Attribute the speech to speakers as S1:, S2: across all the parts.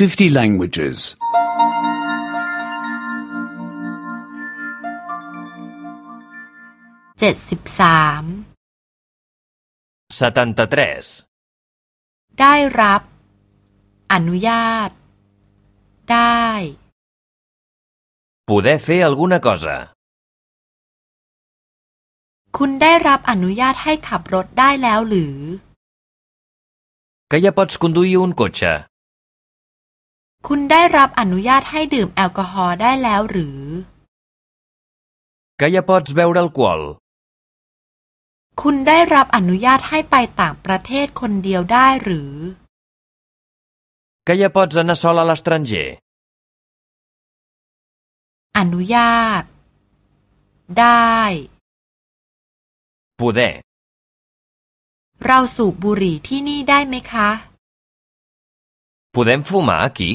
S1: 50 languages.
S2: เจ็ดสิบสาม
S3: 73.
S2: ได้รับ อนุญาต ได้
S3: Poder fer alguna cosa.
S2: คุณได้รับอนุญาตให้ขับรถได้แล้วหรือ
S3: Que ja pots conduir un cotxe.
S2: คุณได้รับอนุญาตให้ดื่มแอลกอฮอล์ได้แล้วหรือ
S3: Que ja pots beure alcohol.
S2: คุณได้รับอนุญาตให้ไปต่างประเทศคนเดียวได้หรือ
S3: Que ja pots anar sol a l'estranger.
S2: อนุญาต ได้
S3: Poder.
S2: เราสูบบุหรี่ที่นี่ได้ไหมคะ
S3: Podem fumar aquí?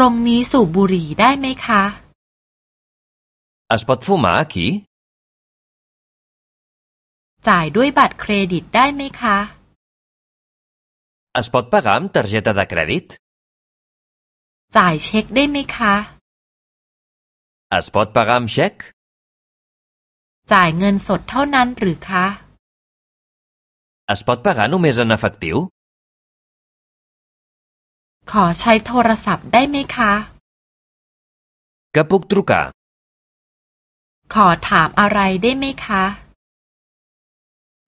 S2: ตรงนี้สูบบุหรี่ได้ไหมคะ
S3: Es pot fumar aquí?
S2: จ่ายด้วยบัตรเครดิตได้ไหมคะ
S3: Es pot pagar amb targeta de crèdit?
S2: จ่ายเช็คได้ไหมคะ
S3: Es pot pagar amb xec?
S2: จ่ายเงินสดเท่านั้นหรือคะ
S3: Es pot pagar només en efectiu?
S2: ขอใช้โทรศัพท์ได้ไหมคะ
S3: Que puc trucar?
S2: ขอถามอะไรได้ไหมคะ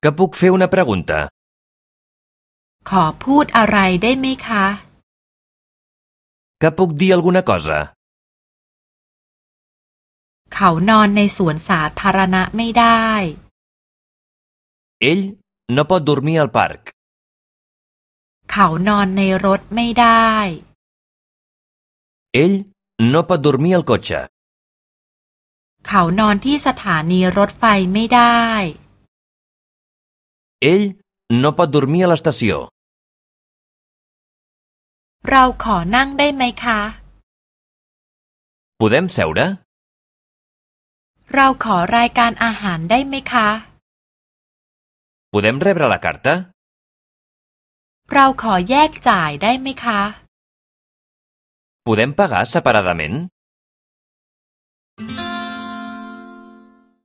S3: Que puc fer una pregunta?
S2: ขอพูดอะไรได้ไหมคะ
S3: Que puc dir alguna cosa?
S2: เขานอนในสวนสาธารณะไม่ได้
S3: Ell no pot dormir al parc.
S2: เขานอนในรถไม่ได้
S3: Ell no pot dormir al cotxe.
S2: เขานอนที่สถานีรถไฟไม่ได้
S3: Ell no pot dormir a l'estació.
S2: เราขอนั่งได้ไหมคะ
S3: Podem seure?
S2: เราขอรายการอาหารได้ไหมคะ
S3: Podem rebre la carta?
S2: เราขอแยกจ่ายได้ไหมคะ
S3: Podem pagar separadament?